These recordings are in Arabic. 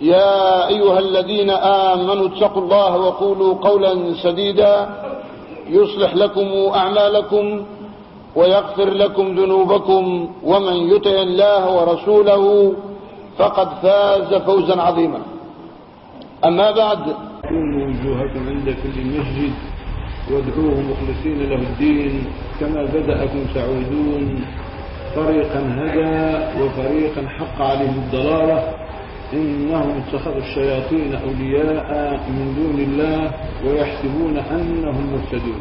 يا أيها الذين آمنوا اتقوا الله وقولوا قولا سديدا يصلح لكم أعمالكم ويغفر لكم ذنوبكم ومن يطع الله ورسوله فقد فاز فوزا عظيما. أما بعد كونوا وجوهكم عند كل مسجد وادعوه مخلصين له الدين كما بدأكم تعودون. فريقا هدى وفريقا حق عليهم الضلالة. إنهم اتخذوا الشياطين أولياء من دون الله ويحسبون أنهم مهتدون.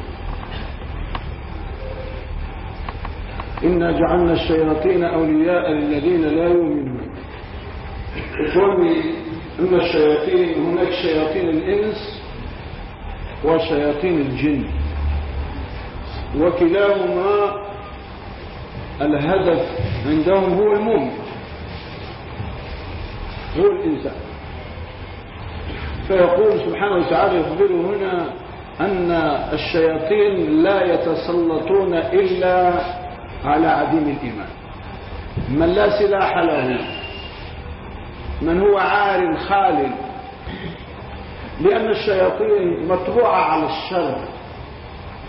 إنا جعلنا الشياطين أولياء للذين لا يؤمنون. إخواني إن الشياطين هناك شياطين الإنس وشياطين الجن. وكلاهما الهدف عندهم هو المؤمن. هو الإنسان. فيقول سبحانه وتعالى يخبر هنا أن الشياطين لا يتسلطون إلا على عديم الإيمان. من لا سلاح له من هو عار خال لأن الشياطين مطبوعة على الشر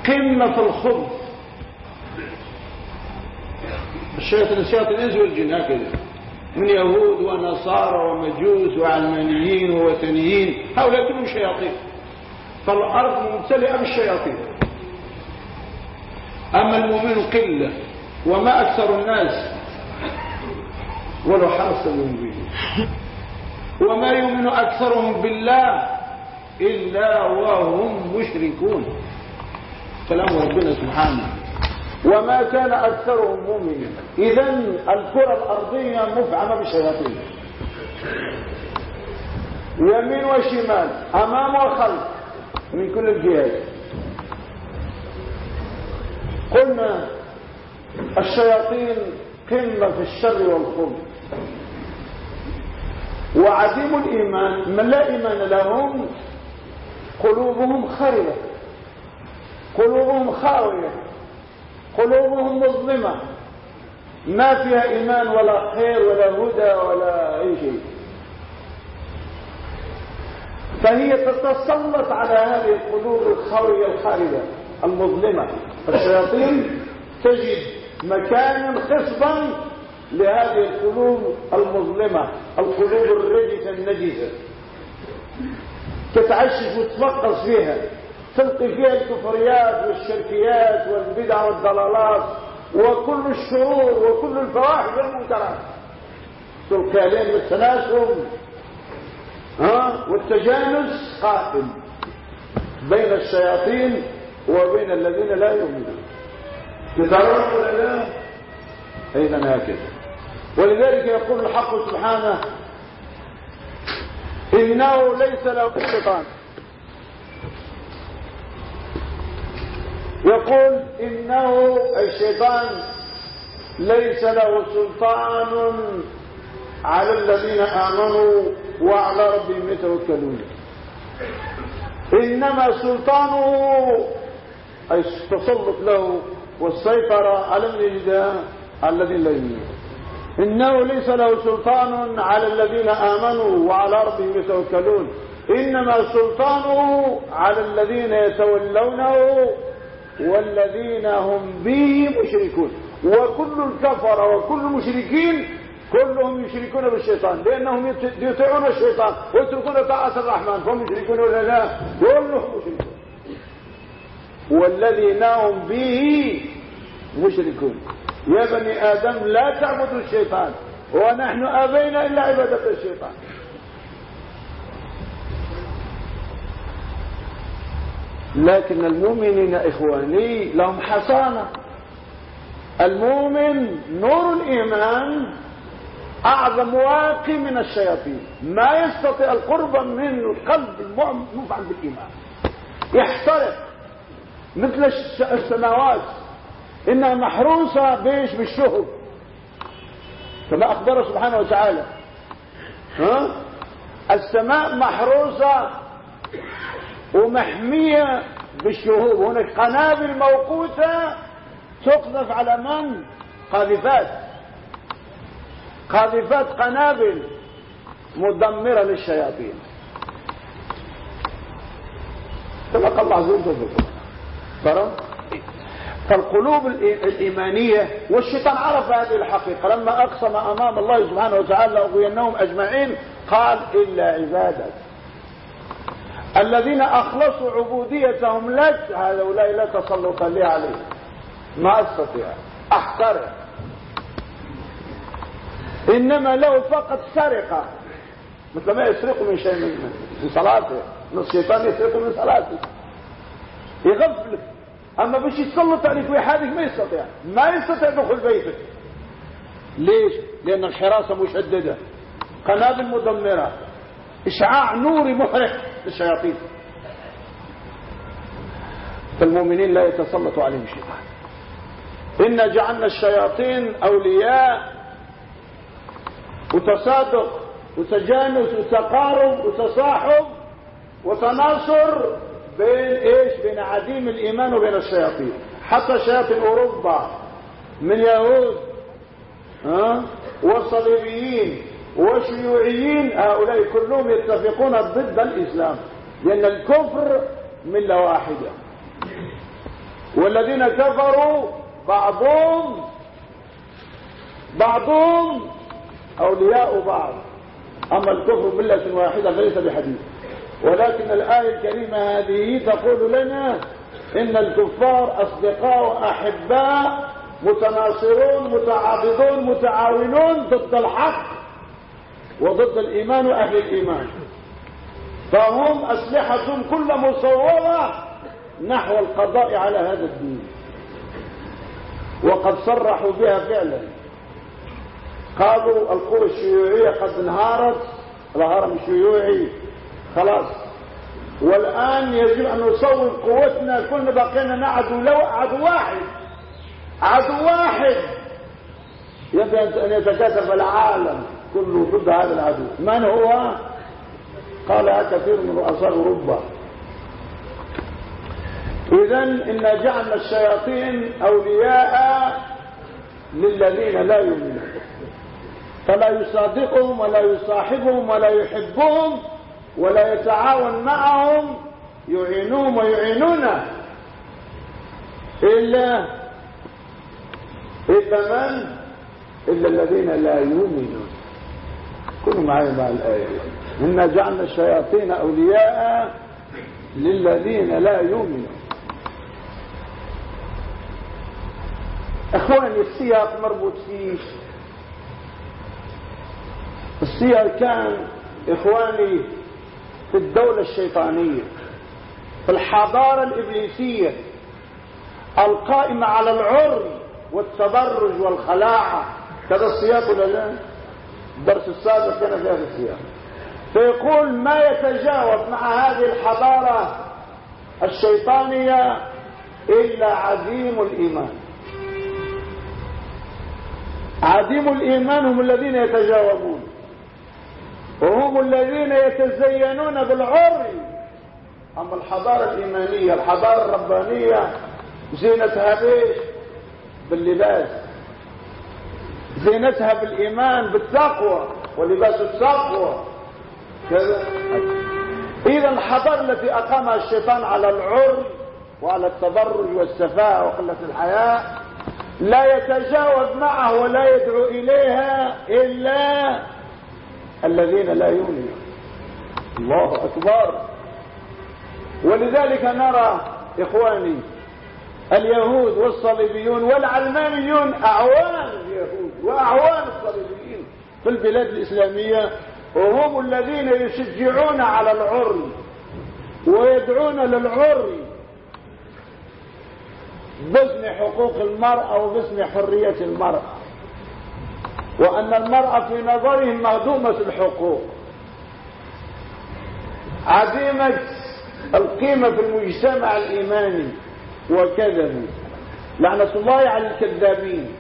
قمة الخبث. الشياطين الشياطين الإنس والجن هكذا؟ من يهود ونصارى ومجوس وعلمانيين ووثنيين. هؤلاء كلهم شياطين. فالأرض ممتلئة بالشياطين. أما المؤمن قلة وما أكثر الناس ولو حرص المؤمنين وما يؤمن أكثرهم بالله إلا وهم مشركون. كلام ربنا سبحانه. وما كان أكثرهم مؤمنين. إذا الكرة الأرضية مفعمة بالشياطين يمين وشمال أمام وخلف من كل الجهات. قلنا الشياطين قمة في الشر والخبث. وعديم الإيمان من لا إيمان لهم قلوبهم خربة قلوبهم خاوية. قلوبهم مظلمة. ما فيها إيمان ولا خير ولا هدى ولا أي شيء. فهي تتسلط على هذه القلوب الخاوية الخاربة المظلمة. الشياطين تجد مكانا خصبا لهذه القلوب المظلمة القلوب الرجسة النجسة. تتعشش وتفقص فيها. تلقي فيها الكفريات والشركيات والبدع والضلالات وكل الشرور وكل الفواحش والمنكرات. تلقي عليهم التناسب ها؟ والتجانس قائم بين الشياطين وبين الذين لا يؤمنون. تتعرف ولا لا؟ أيضا هكذا. ولذلك يقول الحق سبحانه إنه ليس له سلطان يقول إنه الشيطان ليس له سلطان على الذين آمنوا وعلى ربهم يتوكلون. إنما سلطانه أي التسلط له والسيطرة على الذين الذين لا يؤمنون. إنه ليس له سلطان على الذين آمنوا وعلى ربهم يتوكلون. إنما سلطانه على الذين يتولونه والذين هم به مشركون. وكل الكفر وكل المشركين كلهم يشركون بالشيطان لأنهم يطيعون الشيطان ويتركون طاعة الرحمن. فهم يشركون ولا لا؟ كلهم مشركون. والذين هم به مشركون. يا بني آدم لا تعبدوا الشيطان ونحن أبينا إلا عبادة الشيطان. لكن المؤمنين إخواني لهم حصانة. المؤمن نور الإيمان أعظم واقي من الشياطين. ما يستطيع القرب من القلب المفعل بالإيمان. يحترق مثل السماوات. إنها محروسة بيش بالشهب. كما أخبر سبحانه وتعالى. ها؟ السماء محروسة ومحمية بالشهوب هناك قنابل موقوتة تقذف على من؟ قاذفات. قاذفات قنابل مدمرة للشياطين. قال الله عز وجل. فالقلوب الإيمانية والشيطان عرف هذه الحقيقة. لما أقسم أمام الله سبحانه وتعالى لأغوينهم أجمعين قال إلا عبادك. الذين أخلصوا عبوديتهم لك هؤلاء لا تسلط لي عليهم ما أستطيع. أحترق إنما له فقط سرقة. مثل ما يسرق من شيء من, من صلاته. الشيطان يسرق من صلاته. يغفلك أما باش يتسلط عليك ويحادك ما يستطيع. ما يستطيع دخول بيتك. ليش؟ لأن الحراسة مشددة. قنابل مدمرة. اشعاع نوري محرق للشياطين. فالمؤمنين لا يتسلط عليهم شيطان إنا جعلنا الشياطين أولياء وتصادق وتجانس وتقارب وتصاحب وتناصر بين إيش؟ بين عديم الإيمان وبين الشياطين. حتى شياطين أوروبا من يهود ها؟ والصليبيين والشيوعيين هؤلاء كلهم يتفقون ضد الإسلام لأن الكفر ملة واحدة. والذين كفروا بعضهم بعضهم أولياء بعض. أما الكفر ملة واحدة فليس بحديث. ولكن الآية الكريمة هذه تقول لنا إن الكفار أصدقاء وأحباء متناصرون متعاضدون متعاونون ضد الحق. وضد الإيمان وأهل الإيمان. فهم أسلحة كل مصورة نحو القضاء على هذا الدين. وقد صرحوا بها فعلا. قالوا القوى الشيوعية قد انهارت الهرم الشيوعي خلاص. والآن يجب أن نصور قوتنا كلنا بقينا نعدو لو عدو واحد. عدو واحد. يجب أن يتكاثف العالم كله ضد هذا العدو. من هو؟ قالها كثير من رؤساء أوروبا. إذا إن جعلنا الشياطين أولياء للذين لا يؤمنون. فلا يصادقهم ولا يصاحبهم ولا يحبهم ولا يتعاون معهم يعينوهم ويعينونه إلا إلا من؟ إلا الذين لا يؤمنون. كونوا معي مع الآية. إنا جعلنا الشياطين أولياء للذين لا يؤمنون. إخواني السياق مربوط فيه. السياق كان إخواني في الدولة الشيطانية في الحضارة الإبليسية القائمة على العري والتبرج والخلاعة. كذا السياق ولا لا؟ الدرس السابق كان في هذا السياق. فيقول ما يتجاوب مع هذه الحضارة الشيطانية إلا عديم الإيمان. عديم الإيمان هم الذين يتجاوبون وهم الذين يتزينون بالعري. أما الحضارة الإيمانية الحضارة الربانية زينتها بإيش باللباس. زينتها بالإيمان بالتقوى ولباس التقوى. كذا. إذا الحضارة التي أقامها الشيطان على العري وعلى التبرج والسفاهة وقلة الحياء لا يتجاوز معه ولا يدعو إليها إلا الذين لا يؤمنون. الله أكبر. ولذلك نرى إخواني اليهود والصليبيون والعلمانيون أعوان اليهود. وأعوان الصليبيين في البلاد الإسلامية وهم الذين يشجعون على العري ويدعون للعري باسم حقوق المرأة وباسم حرية المرأة. وأن المرأة في نظرهم مهدومة الحقوق. عديمة القيمة في المجتمع الإيماني وكذبوا لعنة الله على الكذابين.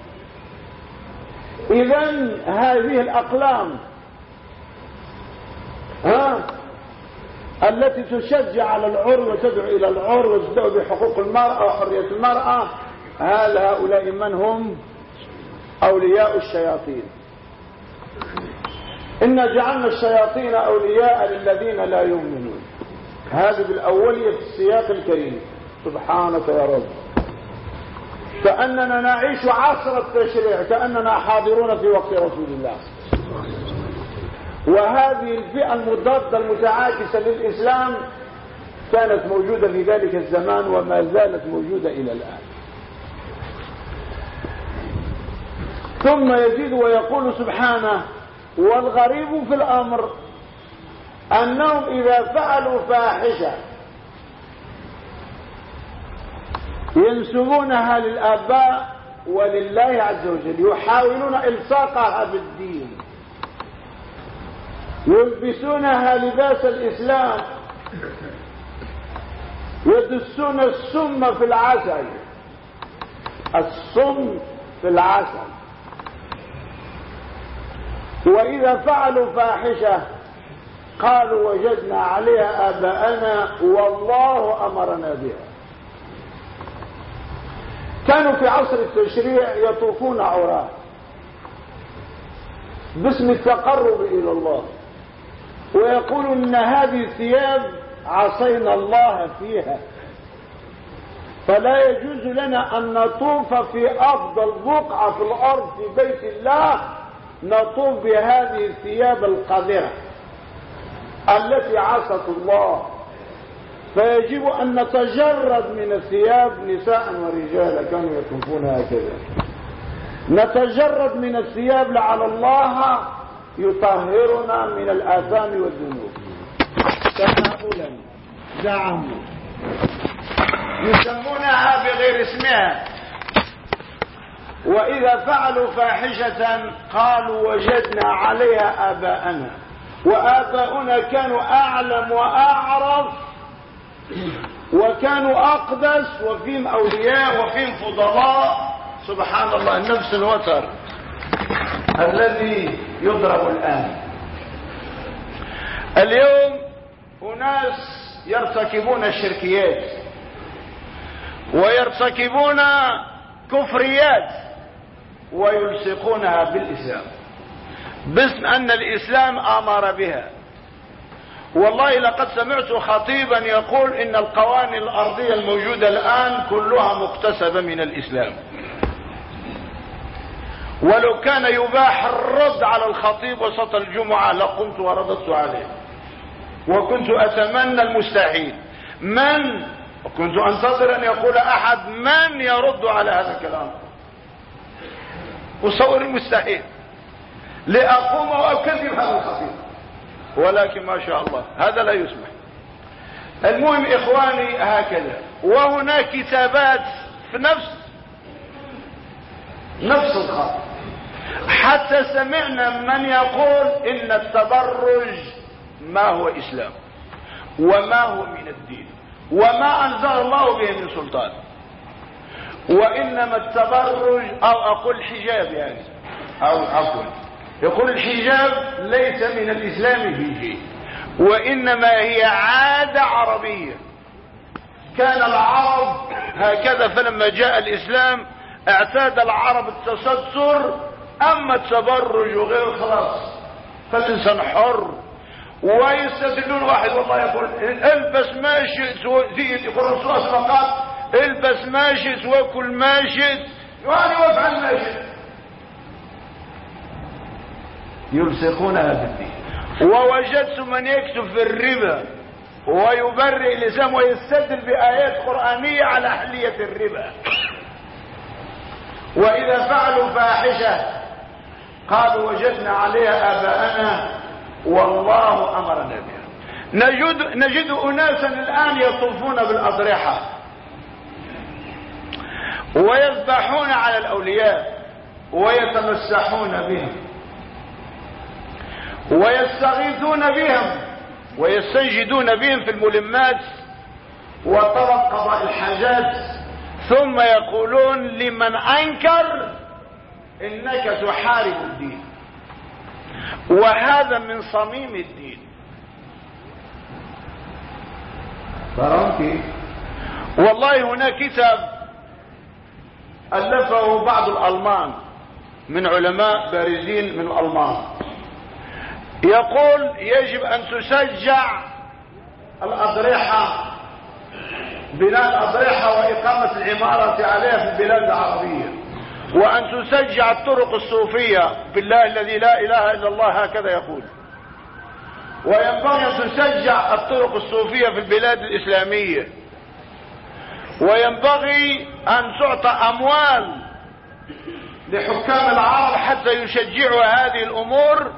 إذا هذه الأقلام ها التي تشجع على العر وتدعو إلى العر وتدعو بحقوق المرأة وحرية المرأة هل هؤلاء من هم؟ أولياء الشياطين. إنا جعلنا الشياطين أولياء للذين لا يؤمنون. هذه بالأولية في السياق الكريم. سبحانك يا رب. كأننا نعيش عصر التشريع كأننا حاضرون في وقت رسول الله. وهذه الفئة المضادة المتعاكسة للإسلام كانت موجودة في ذلك الزمان وما زالت موجودة إلى الآن. ثم يزيد ويقول سبحانه والغريب في الأمر أنهم إذا فعلوا فاحشة ينسبونها للآباء ولله عز وجل يحاولون إلصاقها بالدين يلبسونها لباس الإسلام. يدسون السم في العسل. السم في العسل. وإذا فعلوا فاحشة قالوا وجدنا عليها آباءنا والله أمرنا بها. كانوا في عصر التشريع يطوفون عراة باسم التقرب إلى الله. ويقول إن هذه الثياب عصينا الله فيها. فلا يجوز لنا أن نطوف في أفضل بقعة في الأرض في بيت الله نطوف بهذه الثياب القذرة التي عصت الله. فيجب أن نتجرد من الثياب نساء ورجالا كانوا يطوفون هكذا. نتجرد من الثياب لعل الله يطهرنا من الآثام والذنوب. تهاؤلا. زعموا يسمونها بغير اسمها. وإذا فعلوا فاحشة قالوا وجدنا عليها آباءنا. وآباؤنا كانوا أعلم وأعرف وكانوا أقدس وفيهم أولياء وفيهم فضلاء. سبحان الله النفس الوتر الذي يضرب الآن. اليوم أناس يرتكبون الشركيات ويرتكبون كفريات ويلصقونها بالإسلام. باسم أن الإسلام أمر بها. والله لقد سمعت خطيبا يقول إن القوانين الأرضية الموجودة الآن كلها مكتسبة من الإسلام. ولو كان يباح الرد على الخطيب وسط الجمعة لقمت ورددت عليه. وكنت أتمنى المستحيل. من؟ وكنت أنتظر أن يقول أحد من يرد على هذا الكلام. أصور المستحيل. لأقوم وأكذب هذا الخطيب. ولكن ما شاء الله هذا لا يسمح. المهم إخواني هكذا وهناك كتابات في نفس نفس الخط. حتى سمعنا من يقول إن التبرج ما هو إسلام وما هو من الدين وما أنزل الله به من سلطان. وإنما التبرج أو أقول الحجاب يعني أو عفوا. يقول الحجاب ليس من الإسلام في شيء وإنما هي عادة عربية. كان العرب هكذا فلما جاء الإسلام اعتاد العرب التستر أما التبرج وغير خلاص فالإنسان حر. ويستدلون واحد والله يقول البس ما شئت يقول الرسول صلى الله عليه وسلم البس ما شئت وكل ما شئت يعني وافعل ما شئت. يلصقونها بالدين ووجدت من يكتب في الربا ويبرئ الإسلام ويستدل بآيات قرآنية على أهلية الربا. وإذا فعلوا فاحشة قالوا وجدنا عليها آباءنا والله أمرنا بها. نجد, نجد أناسا الآن يطوفون بالأضرحة ويذبحون على الأولياء ويتمسحون بهم. ويستغيثون بهم ويستنجدون بهم في الملمات وطلب قضاء الحاجات. ثم يقولون لمن أنكر إنك تحارب الدين. وهذا من صميم الدين. فرنتي والله هناك كتاب ألفه بعض الألمان من علماء بارزين من الألمان. يقول يجب أن تشجع الأضرحة بناء الأضرحة وإقامة العمارة عليها في البلاد العربية. وأن تشجع الطرق الصوفية بالله الذي لا إله إلا الله هكذا يقول. وينبغي أن تشجع الطرق الصوفية في البلاد الإسلامية. وينبغي أن تعطى أموال لحكام العرب حتى يشجعوا هذه الأمور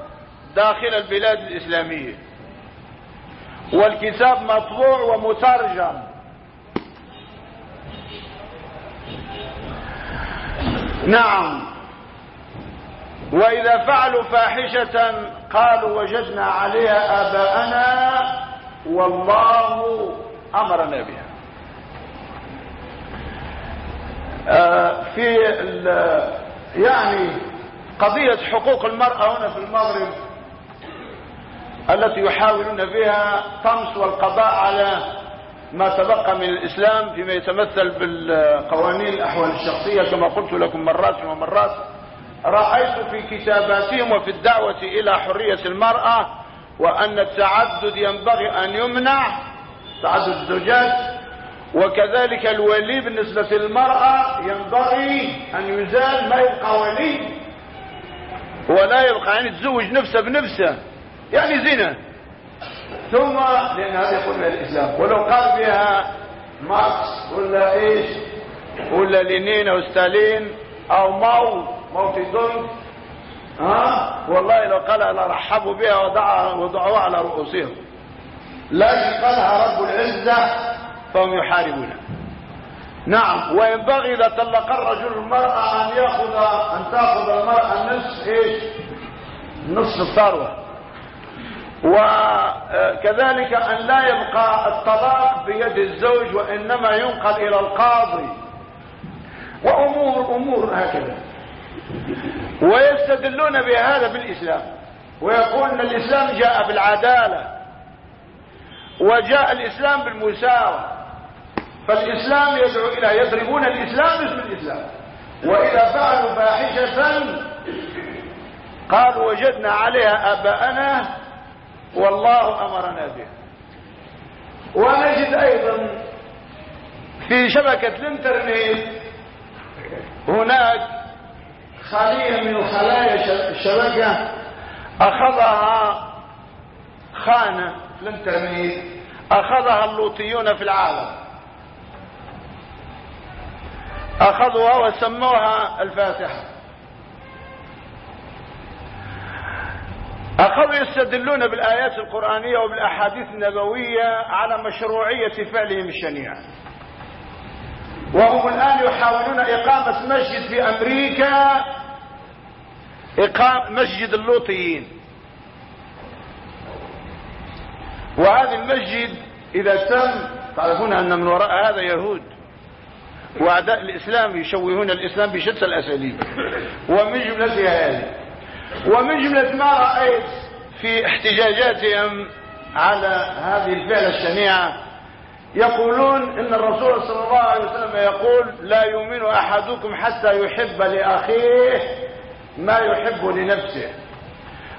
داخل البلاد الإسلامية. والكتاب مطبوع ومترجم. نعم. وإذا فعلوا فاحشة قالوا وجدنا عليها آباءنا والله أمرنا بها. آه في يعني قضية حقوق المرأة هنا في المغرب التي يحاولون بها طمس والقضاء على ما تبقى من الإسلام فيما يتمثل بالقوانين الأحوال الشخصية. كما قلت لكم مرات ومرات رأيت في كتاباتهم وفي الدعوة إلى حرية المرأة وأن التعدد ينبغي أن يمنع تعدد الزوجات وكذلك الولي بالنسبة للمرأة ينبغي أن يزال ما يبقى ولي ولا يبقى يعني تزوج نفسه بنفسه. يعني زنا. ثم لأن هذا يقول الإسلام ولو قال بها ماركس ولا إيش؟ ولا لينين أو ستالين أو ماو ماو في دونغ ها؟ والله لو قالها لرحبوا بها وضعوها على رؤوسهم. لكن قالها رب العزة فهم يحاربونه نعم وينبغي إذا طلق الرجل المرأة أن يأخذ أن تأخذ المرأة نصف إيش؟ نصف الثروة. وكذلك أن لا يبقى الطلاق بيد الزوج وإنما ينقل إلى القاضي. وأمور أمور هكذا. ويستدلون بهذا بالإسلام. ويقول أن الإسلام جاء بالعدالة وجاء الإسلام بالمساواة فالإسلام يدعو إلى يضربون الإسلام باسم الإسلام. وإذا فعلوا فاحشة قالوا وجدنا عليها آباءنا والله أمرنا به. ونجد أيضا في شبكة الإنترنت هناك خلية من الخلايا الشبكة أخذها خانة في الإنترنت أخذها اللوطيون في العالم. أخذوها وسموها الفاتحة. أخذوا يستدلون بالآيات القرآنية وبالأحاديث النبوية على مشروعية فعلهم الشنيع وهم الآن يحاولون إقامة مسجد في أمريكا. إقام مسجد اللوطيين. وهذا المسجد إذا تم تعرفون أن من وراء هذا يهود. وأعداء الإسلام يشوهون الإسلام بشتى الأساليب. ومن جملتها هذه. ومن جملة ما رأيت في احتجاجاتهم على هذه الفعلة الشنيعة يقولون إن الرسول صلى الله عليه وسلم يقول لا يؤمن أحدكم حتى يحب لأخيه ما يحب لنفسه.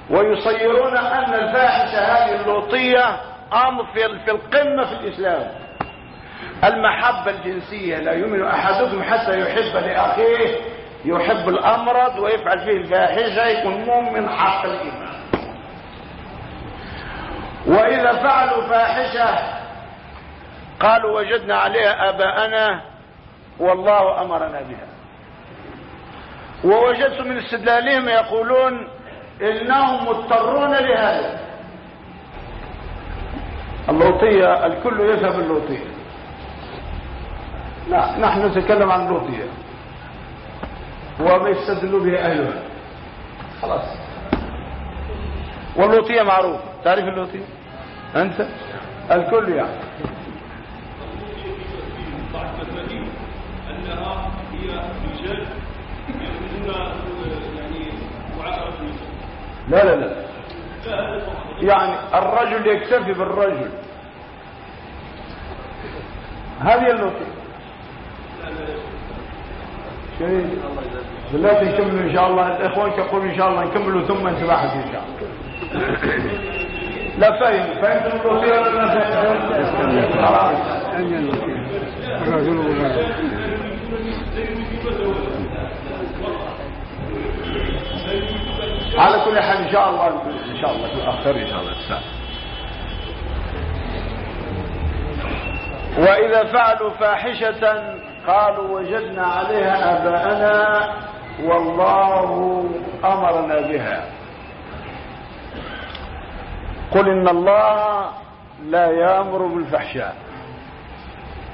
ويصيرون أن الفاحشة هذه اللوطية أمر في القمة في الإسلام. المحبة الجنسية لا يؤمن أحدكم حتى يحب لأخيه يحب الامرض ويفعل فيه الفاحشة يكون مؤمن حق الإيمان. وإذا فعلوا فاحشة قالوا وجدنا عليها آباءنا والله أمرنا بها. ووجدت من استدلالهم يقولون إنهم مضطرون لهذا. اللوطية الكل يفهم اللوطية. لا نحن نتكلم عن اللوطية. وما يستدل به أهلها. خلاص. واللوطية معروف. تعرف اللوطية؟ أنت؟ الكل يعني. انها هي رجال يعني لا لا لا. يعني الرجل يكتفي بالرجل. هذه النقطة شيء دلوقتي نكمل إن شاء الله. الإخوان يقولوا إن شاء الله نكملوا ثم انتباحك إن شاء الله. لا ما فهمت خلاص على كل حال إن شاء الله إن شاء الله. تؤخر إن شاء الله. الساعة وإذا فعلوا فاحشة قالوا وجدنا عليها آباءنا والله أمرنا بها. قل إن الله لا يأمر بالفحشاء.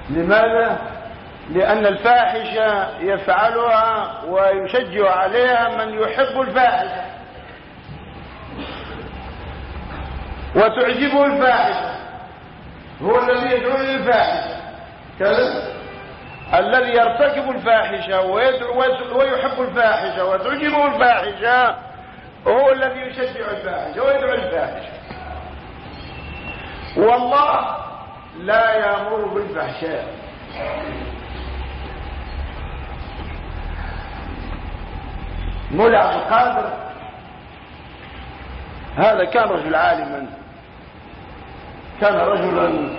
لماذا؟ لأن الفاحشة يفعلها ويشجع عليها من يحب الفاحشة وتعجبه الفاحشة هو الذي يدعو للفاحشة كذا؟ الذي يرتكب الفاحشة ويحب الفاحشة وتعجبه الفاحشة هو الذي يشجع الفاحشة ويدعو الفاحشة. والله لا يأمر بالفحشاء. مولى عبد القادر. هذا كان رجل عالما. كان رجلا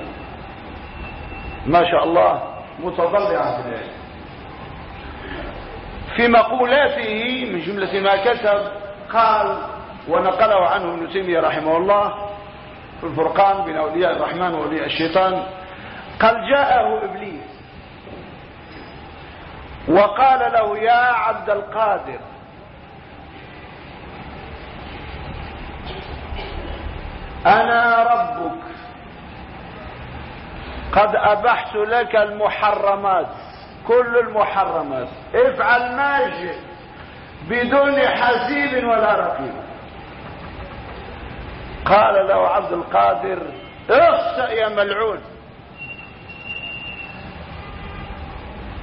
ما شاء الله متضلعا في العلم في مقولاته من جملة ما كتب قال ونقله عنه ابن تيمية رحمه الله في الفرقان بين أولياء الرحمن وأولياء الشيطان. قال جاءه إبليس. وقال له يا عبد القادر. أنا ربك. قد أبحت لك المحرمات كل المحرمات. افعل ما شئت بدون حسيب ولا رقيب. قال له عبد القادر اخسأ يا ملعون.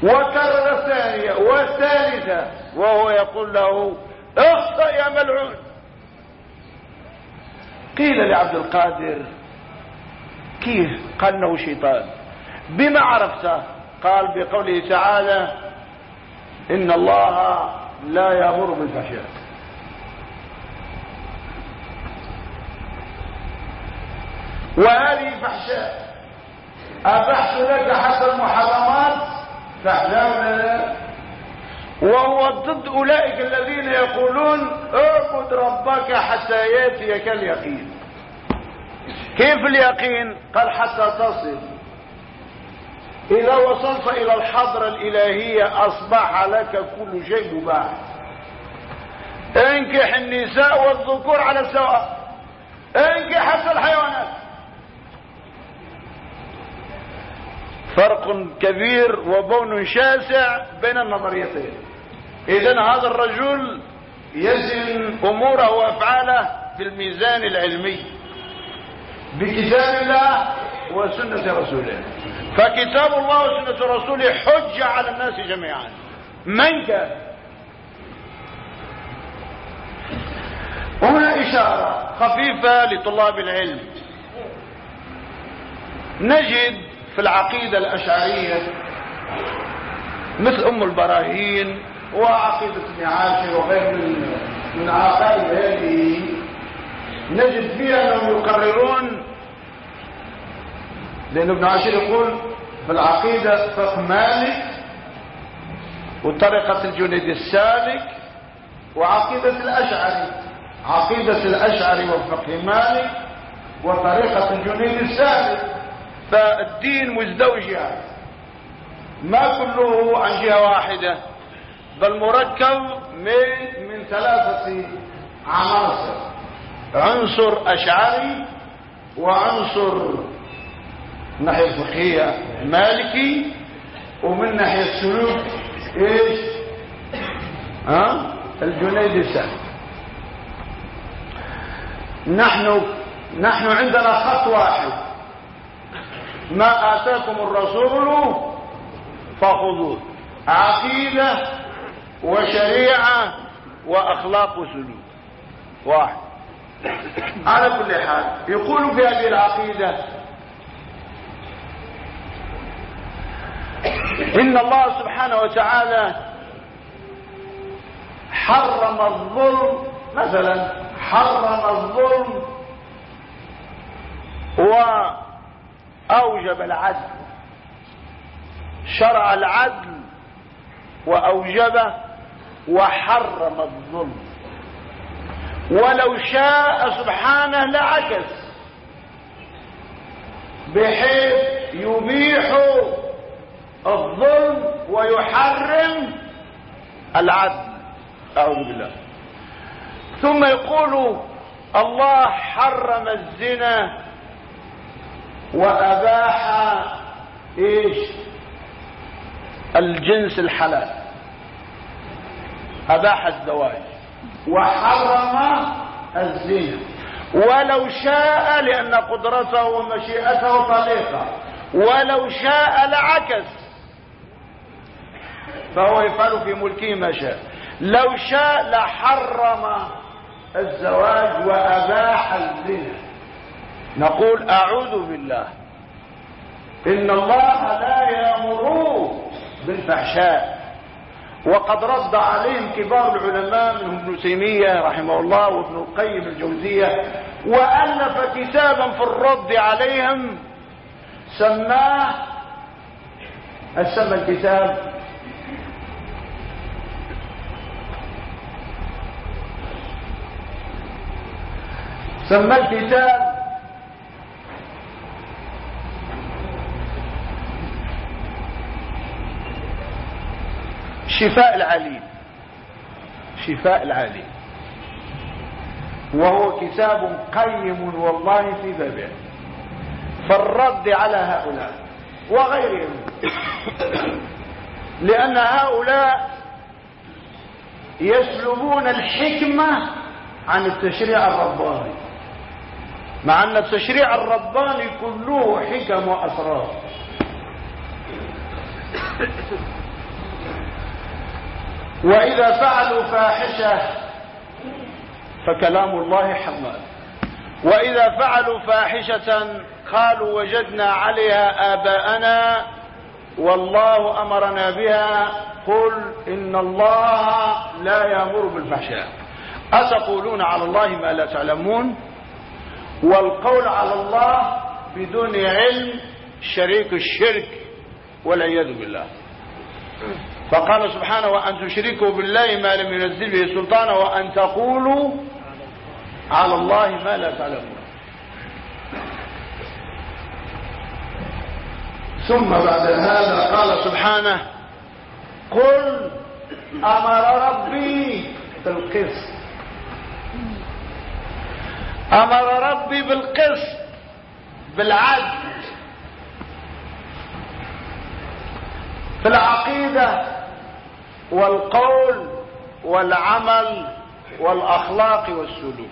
وكرر الثانية والثالثة وهو يقول له اخسأ يا ملعون. قيل لعبد القادر كيف قال انه شيطان. بما عرفته؟ قال بقوله تعالى إن الله لا يأمر بالفحشاء. وهذه فحشاء ابحث لك حتى المحرمات؟ فاحذرنا وهو ضد أولئك الذين يقولون اعبد ربك حتى يأتيك اليقين. كيف اليقين؟ قال حتى تصل. إذا وصلت إلى الحضرة الإلهية أصبح لك كل شيء مباح. انكح النساء والذكور على السواء. انكح حتى الحيوانات. فرق كبير وبون شاسع بين النظريتين. اذا هذا الرجل يزن أموره وأفعاله في الميزان العلمي. بكتاب الله وسنة رسوله. فكتاب الله وسنة رسوله حجة على الناس جميعا. من كان؟ وهنا إشارة خفيفة لطلاب العلم. نجد في العقيدة الأشعرية مثل أم البراهين وعقيدة ابن عاشر وغير من من عقائد هذه نجد فيها انهم يقررون. لأن ابن عاشر يقول في العقيدة فقه مالك وطريقة الجنيد السالك وعقيدة الأشعري. عقيدة الأشعري وفقه مالك وطريقة الجنيد السالك. فالدين مزدوج يعني. ما كله عن جهة واحدة بل مركب من من ثلاثة عناصر عنصر أشعري وعنصر من ناحية الفقهية مالكي ومن ناحية السلوك إيش؟ ها؟ الجنيد السهل. نحن نحن عندنا خط واحد. ما آتاكم الرسول فخذوه. عقيدة وشريعة وأخلاق وسلوك. واحد. على كل حال يقول في هذه العقيدة إن الله سبحانه وتعالى حرم الظلم مثلا حرم الظلم وأوجب العدل. شرع العدل وأوجبه وحرم الظلم. ولو شاء سبحانه لعكس. بحيث يبيح الظلم ويحرم العدل. أعوذ بالله. ثم يقول الله حرم الزنا وأباح إيش؟ الجنس الحلال. أباح الزواج. وحرم الزنا. ولو شاء لأن قدرته ومشيئته طليقة. ولو شاء لعكس. فهو يفعل في ملكه ما شاء. لو شاء لحرم الزواج وأباح الزنا. نقول أعوذ بالله. إن الله لا يأمر بالفحشاء. وقد رد عليهم كبار العلماء منهم ابن تيمية رحمه الله وابن القيم الجوزية وألف كتابا في الرد عليهم سماه سمى الكتاب؟ سمى الكتاب شفاء العليم. شفاء العليم. وهو كتاب قيم والله في بابه. فالرد على هؤلاء وغيرهم. لأن هؤلاء يسلبون الحكمة عن التشريع الرباني. مع أن التشريع الرباني كله حكم وأسرار. وإذا فعلوا فاحشة فكلام الله حمال وإذا فعلوا فاحشة قالوا وجدنا عليها آباءنا والله أمرنا بها قل إن الله لا يأمر بالفحشاء. أتقولون على الله ما لا تعلمون؟ والقول على الله بدون علم شريك الشرك والعياذ بالله. فقال سبحانه وأن تشركوا بالله ما لم ينزل به سلطانا وأن تقولوا على الله ما لا تعلمون. ثم بعد هذا قال سبحانه قل أمر ربي بالقسط. أمر ربي بالقسط بالعدل في العقيدة والقول والعمل والأخلاق والسلوك.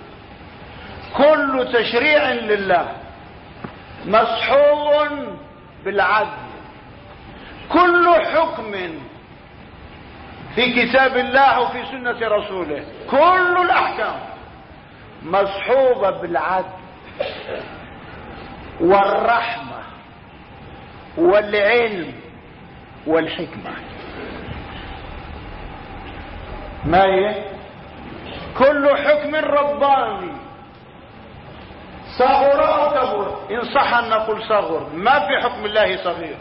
كل تشريع لله مصحوب بالعدل. كل حكم في كتاب الله وفي سنة رسوله كل الأحكام مصحوبة بالعدل والرحمة والعلم والحكمة. ما هي؟ كل حكم رباني. صغر أو كبر. إن صح أن نقول صغر. ما في حكم الله صغير.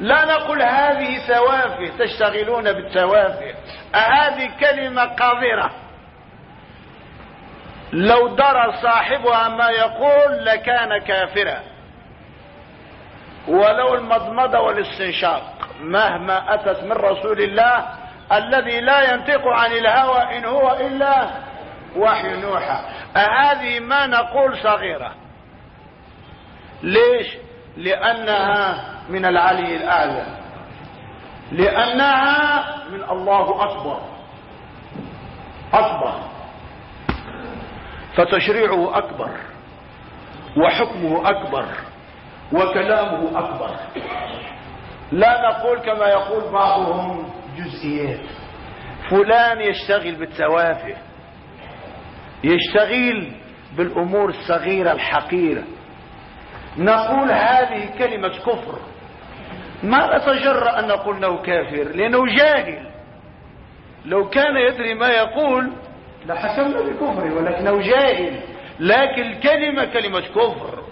لا نقول هذه سوافه. تشتغلون بالسوافه. هذه كلمة قذرة. لو درى صاحبها ما يقول لكان كافرا. ولو المضمضة والاستنشاق. مهما أتت من رسول الله الذي لا ينطق عن الهوى إن هو إلا وحي نوحى. هذه ما نقول صغيرة. ليش؟ لأنها من العلي الأعلى لأنها من الله أكبر. أكبر. فتشريعه أكبر. وحكمه أكبر. وكلامه أكبر. لا نقول كما يقول بعضهم جزئيات. فلان يشتغل بالتوافه يشتغل بالأمور الصغيرة الحقيرة. نقول هذه كلمة كفر. ما نتجرأ أن نقول أنه كافر لأنه جاهل. لو كان يدري ما يقول لحكمنا بكفره ولكنه جاهل. لكن الكلمة كلمة كفر.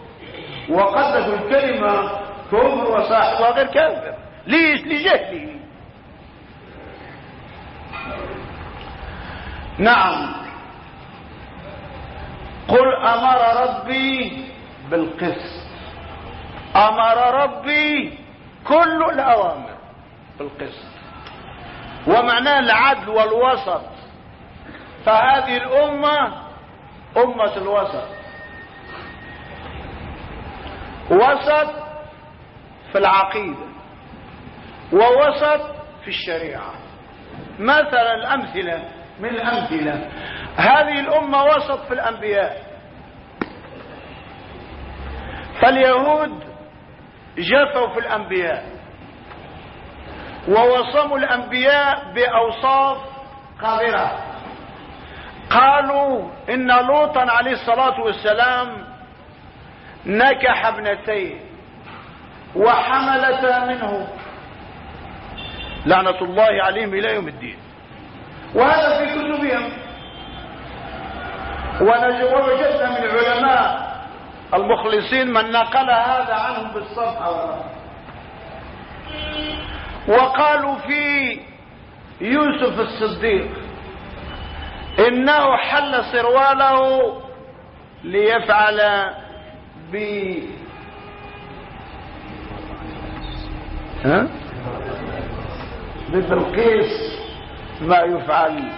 تكون الكلمة كفر وصاحبها غير كافر. ليش؟ لجهله. نعم. قل أمر ربي بالقسط. أمر ربي كل الأوامر بالقسط. ومعناه العدل والوسط. فهذه الأمة أمة الوسط. وسط في العقيدة. ووسط في الشريعة. مثلا الأمثلة من الأمثلة. هذه الأمة وسط في الأنبياء. فاليهود جفوا في الأنبياء. ووصموا الأنبياء بأوصاف قذره قالوا إن لوطا عليه الصلاة والسلام نكح ابنتين وحملتا منه. لعنة الله عليهم إلى يوم الدين. وهذا في كتبهم. ووجدنا من العلماء المخلصين من نقل هذا عنهم بالصفحة وقالوا في يوسف الصديق إنه حل سرواله ليفعل ب ها؟ ببلقيس ما يفعل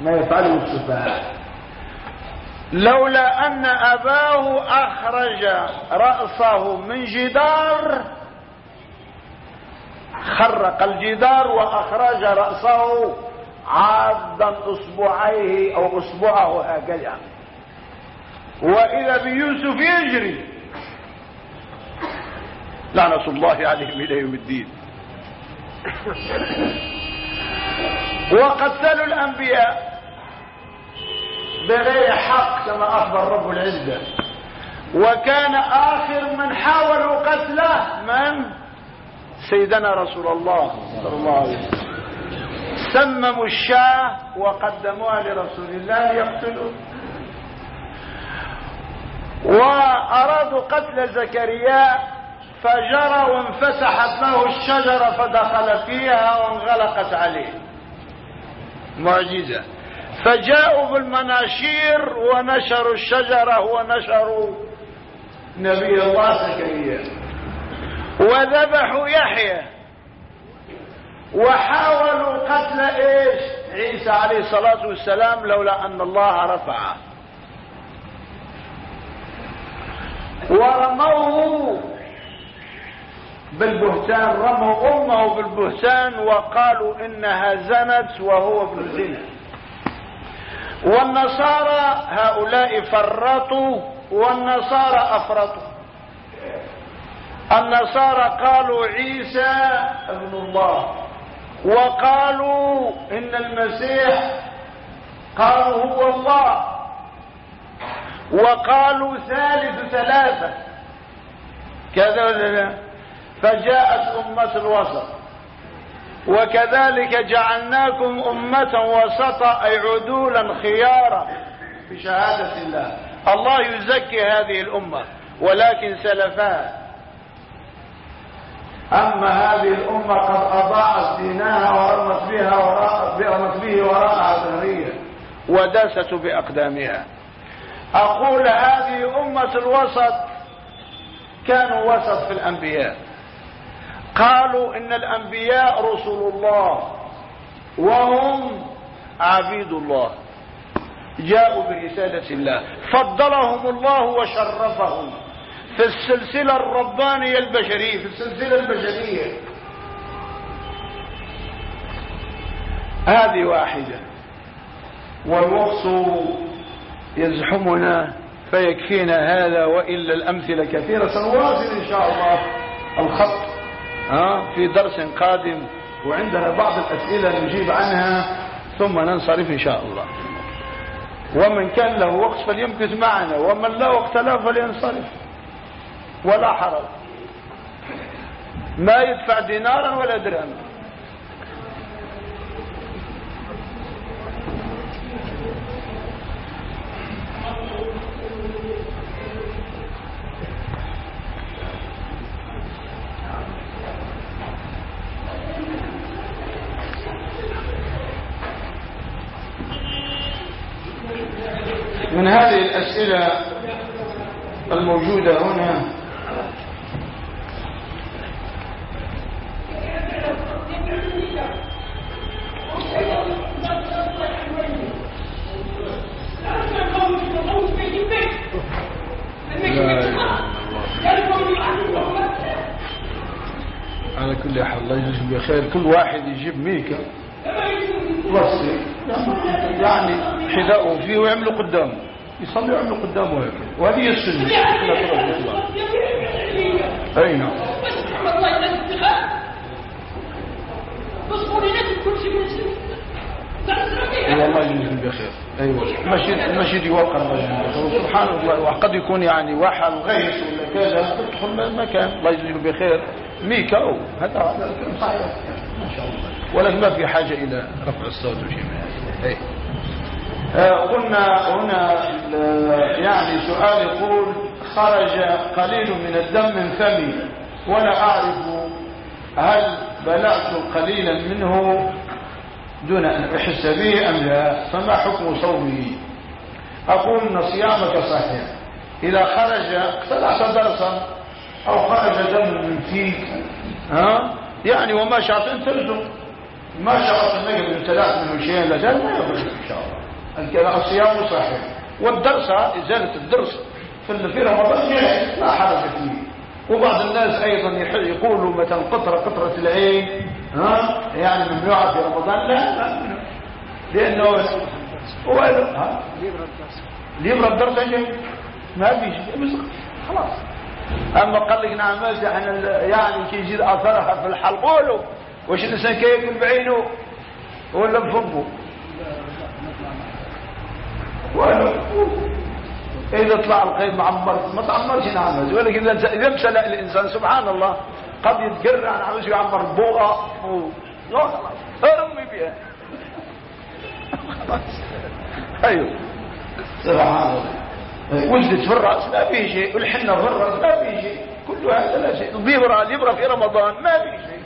ما يفعله السفهاء لولا أن أباه أخرج رأسه من جدار خرق الجدار وأخرج رأسه عادا اصبعيه أو اصبعه هكذا. وإذا بيوسف يجري لعنة الله عليهم إلى يوم الدين. وقتلوا الأنبياء بغير حق كما أخبر رب العزة. وكان آخر من حاولوا قتله من؟ سيدنا رسول الله صلى الله عليه وسلم. سمموا الشاه وقدموها لرسول الله يقتلوا وأرادوا قتل زكريا فجرى وانفتحت له الشجرة فدخل فيها وانغلقت عليه. معجزة. فجاءوا بالمناشير ونشروا الشجرة ونشروا نبي الله زكريا. وذبحوا يحيى. وحاولوا قتل إيش؟ عيسى عليه الصلاة والسلام لولا أن الله رفعه. ورموه بالبهتان رموا أمه بالبهتان وقالوا إنها زنت وهو ابن زنا والنصارى هؤلاء فرطوا والنصارى أفرطوا. النصارى قالوا عيسى ابن الله وقالوا إن المسيح قالوا هو الله. وقالوا ثالث ثلاثة. كذا فجاءت أمة الوسط. وكذلك جعلناكم أمة وسطا أي عدولا خيارا. بشهادة الله. الله يزكي هذه الأمة ولكن سلفات أما هذه الأمة قد أضاعت دينها ورمت بها وراء رمت به وراء ظهرية وداست بأقدامها. أقول هذه أمة الوسط كانوا وسط في الأنبياء. قالوا إن الأنبياء رسل الله وهم عبيد الله. جاءوا برسالة الله. فضلهم الله وشرفهم. في السلسلة الربانية البشرية في السلسلة البشرية. هذه واحدة. والوقت يزحمنا فيكفينا هذا وإلا الأمثلة كثيرة. سنواصل إن شاء الله الخط. في درس قادم وعندنا بعض الأسئلة نجيب عنها ثم ننصرف إن شاء الله. ومن كان له وقت فليمكث معنا ومن لا وقت له فلينصرف. ولا حرج. ما يدفع دينارا ولا درهما. من هذه الأسئلة الموجودة هنا. على كل حال الله يجزيكم بخير. كل واحد يجيب ميكا. وصي يعني حذاءه فيه ويعملوا قدامه. يصلي ويعملوا قدامه هيك. وهذه هي السنة. أي نعم. والله يجزيكم بخير. أيوه المسجد المسجد الرجل سبحان الله. وقد يكون يعني وحل غيث ولا كذا تدخل المكان. الله يجزيكم بخير. ميكا أو. هذا ما شاء الله. ولكن ما في حاجة إلى رفع الصوت وشيء من هذا. قلنا هنا يعني سؤال يقول خرج قليل من الدم من فمي ولا أعرف هل بلعت قليلا منه دون أن أحس به أم لا فما حكم صومي أقول أن صيامك صحيح. إذا خرج اقتلعت درسا أو خرج دم من فيك ها؟ يعني وما أن تلزم. ما شرط أنك من ثلاث من شيء لا ما يخرج إن شاء الله. الصيام صحيح. والدرس إزالة الدرس في رمضان لا حرج فيه وبعض الناس أيضا يقولوا مثلا قطرة قطرة العين ها؟ يعني ممنوعة في رمضان. لا لا. لأنه هو ليبرى الدرس ما في شيء. خلاص. أما قال لك نعم يعني كي يجي اثرها في الحلق قولوا. واش الإنسان كيأكل بعينه؟ ولا بفمه؟ إذا طلع القيد معمر ما تعمرش نعمز ولكن اذا امتلأ الإنسان سبحان الله قد يتقرع نعمز يعمر بوغه لا خلاص ارمي بها خلاص أيوه. سبحان الله. ولدت في الرأس ما فيه شيء. والحنة في الرأس ما فيه شيء. كل هذا لا شيء. البيبرة الإبرة في رمضان ما فيه شيء.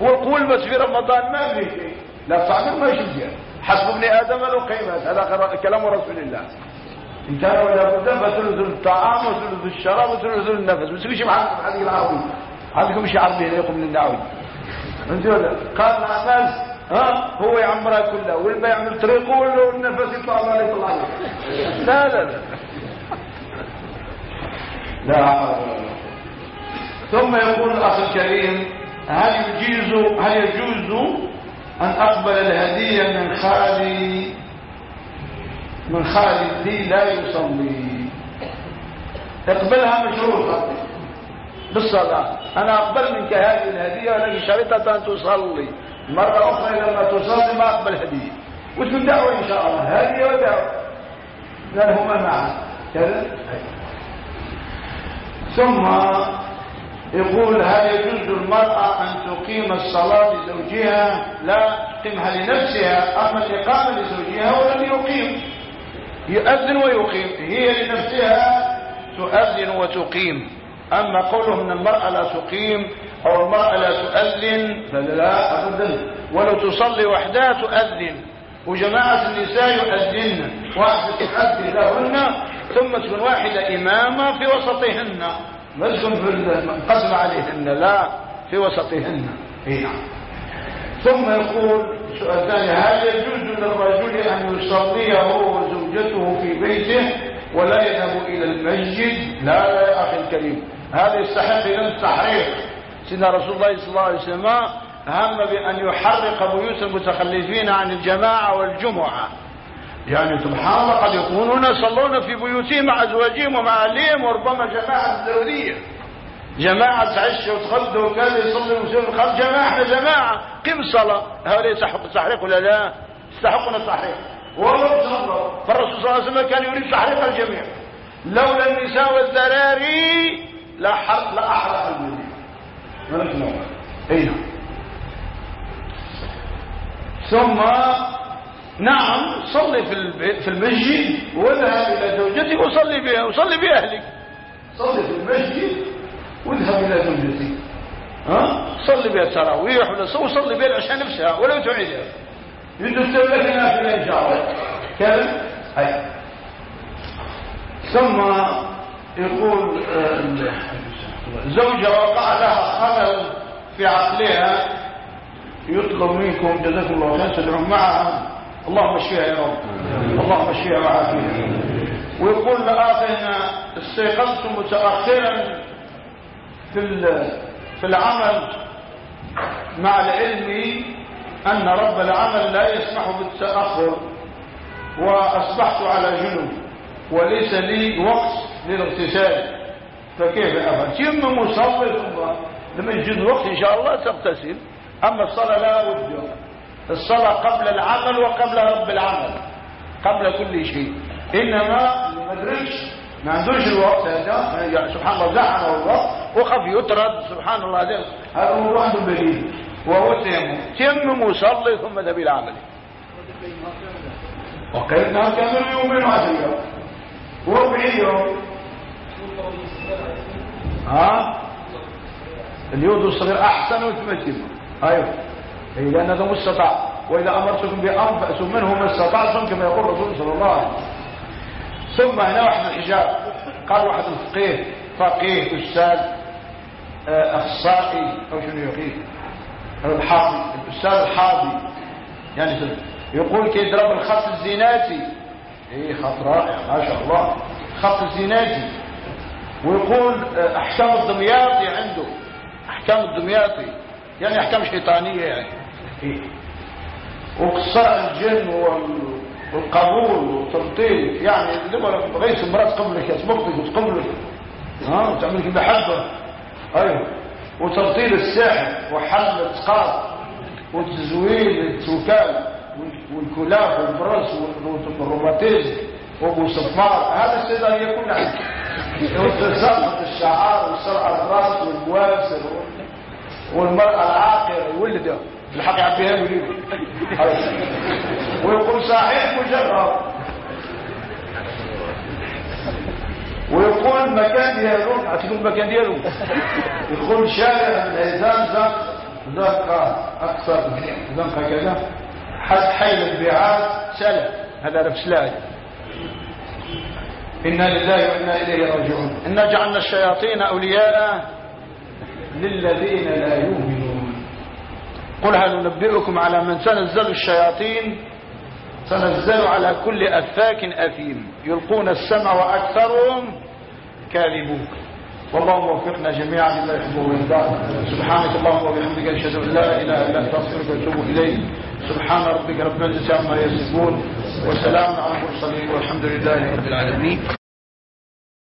والقولبس في رمضان ما فيه شيء. لا التعبير ما يشوف حسب ابن آدم له قيمة. هذا كلام رسول الله. كان ولا بد فثلث الطعام وثلث الشراب وثلث النفس. ما تسويش معكم هذه العربي عندكم شيء عربي يقوم ولا قال مع الناس ها؟ هو يعمرها كلها والما يعمل طريقه والنفس يطلع الله يطلع لا لا لا. لا ثم يقول الأخ الكريم هل يجيز هل يجوز أن أقبل الهدية من خالي. من خالي لي لا يصلي. اقبلها مشروطه بالصلاة. أنا أقبل منك هذه الهدية ولكن شريطه أن تصلي. مرة أخرى لما تصلي ما أقبل هدية. وتكون دعوة إن شاء الله؟ هدية ودعوة لأن هما معا كذا؟ ثم يقول هل يجوز المرأة أن تقيم الصلاة لزوجها؟ لا تقيمها لنفسها أما الإقامة لزوجها ولم يقيم. يؤذن ويقيم هي لنفسها تؤذن وتقيم. أما قوله أن المرأة لا تقيم أو المرأة لا تؤذن فلا أبدا. ولو تصلي وحدها تؤذن. وجماعة النساء يؤذن. واحدة تؤذن لهن ثم تكون واحدة إمامة في وسطهن. في القسم عليهن لا في وسطهن. إي نعم. ثم يقول سؤال ثاني هل يجوز للرجل أن يصلي هو وزوجته في بيته ولا يذهب إلى المسجد؟ لا لا يا أخي الكريم. هذا يستحق إلى التحريق سيدنا رسول الله صلى الله عليه وسلم هم بأن يحرق بيوت المتخلفين عن الجماعة والجمعة. يعني سبحان الله قد يكونون يصلون في بيوتهم مع أزواجهم ومع أهليهم وربما جماعة زوجيه جماعة تعش وتخلد وكان يصلي ويصلي خلف جماعة جماعة. قم الصلاة هؤلاء يستحق التحريق ولا لا؟ يستحقون التحريق. والله تصور فالرسول صلى الله عليه وسلم كان يريد تحريق الجميع. لولا النساء والذراري لا حرق لا أحرق المدينة ملك نوع ثم نعم صلي في في المسجد واذهب إلى زوجتك وصلي بها وصلي باهلك صلي في المسجد واذهب إلى زوجتك ها؟ صلي بها التراويح ولا صلي بها العشاء نفسها ولو تعيدها. يدو لك نافله ان شاء الله كذا؟ اي ثم يقول زوجة وقع لها خلل في عقلها يطلب منكم جزاكم الله خير تدعون معها. اللهم اشفيها يا رب. اللهم اشفيها وعافيها ويقول لآخرنا استيقظت متأخرا في في العمل مع العلم أن رب العمل لا يسمح بالتأخر وأصبحت على جنوب وليس لي وقت للاغتسال فكيف أفعل ثم مصلي لما يجي الوقت إن شاء الله تغتسل أما الصلاة لا بد. الصلاة قبل العمل وقبل رب العمل قبل كل شيء. إنما ما ما عندوش الوقت هذا. سبحان الله زعم الوقت وخف يطرد سبحان الله هذا. هذا هو عنده بديل وهو تيمم تيمم وصلي ثم ذهب إلى عمله وقيلنا كامل يومين وعشر يوم. وربعين يوم. ها؟ اليود الصغير أحسن وتمثل أيوه. اي لأن هذا مستطاع وإذا أمرتكم بامر فاتوا منه ما استطعتم كما يقول الرسول صلى الله عليه وسلم. ثم هنا واحد الحجاب قال واحد الفقيه فقيه أستاذ آه، أخصائي أو شنو يقول الحاضي الأستاذ الحاضي يعني يقول كي يضرب الخط الزيناتي إيه خط رائع ما شاء الله. خط الزيناتي ويقول آه، أحكام الدمياطي عنده. أحكام الدمياطي. يعني أحكام شيطانية يعني. إيه؟ وقصاء الجن وال والقبول والتلطيف يعني لما غيث المرات قبلك يسبقك وتقبلك. ها وتعمل لك محبه أيوه. وتبطيل السحر وحل الإسقاط وتزويل التوكال والكلاف والبرص والروماتيزم وابو صفار هذا السيدة هي كلها وتسقط الشعار وسرع الرأس والبواسر والمرأة العاقرة واللي الحق يعبيها يريد. ويقول صحيح مجرد. ويقول مكان ديالهم هتكون مكان ديالهم يقول شارع الهيزان زق زق أكثر. زنقه كذا حد حيل البيعات سلف هذا نفس لا إنا لله وإنا إليه راجعون. إنا جعلنا الشياطين أولياء للذين لا يؤمنون. قل هل ننبئكم على من تنزل الشياطين؟ تنزل على كل أفاك أثيم. يلقون السمع وأكثرهم كاذبون. والله وفقنا جميعا لما يحبه ويرضاه سبحانك اللهم وبحمدك أشهد أن لا إله إلا أنت أستغفرك وأتوب إليك. سبحان ربك رب العزة عما يصفون. وسلام على المرسلين والحمد لله رب العالمين.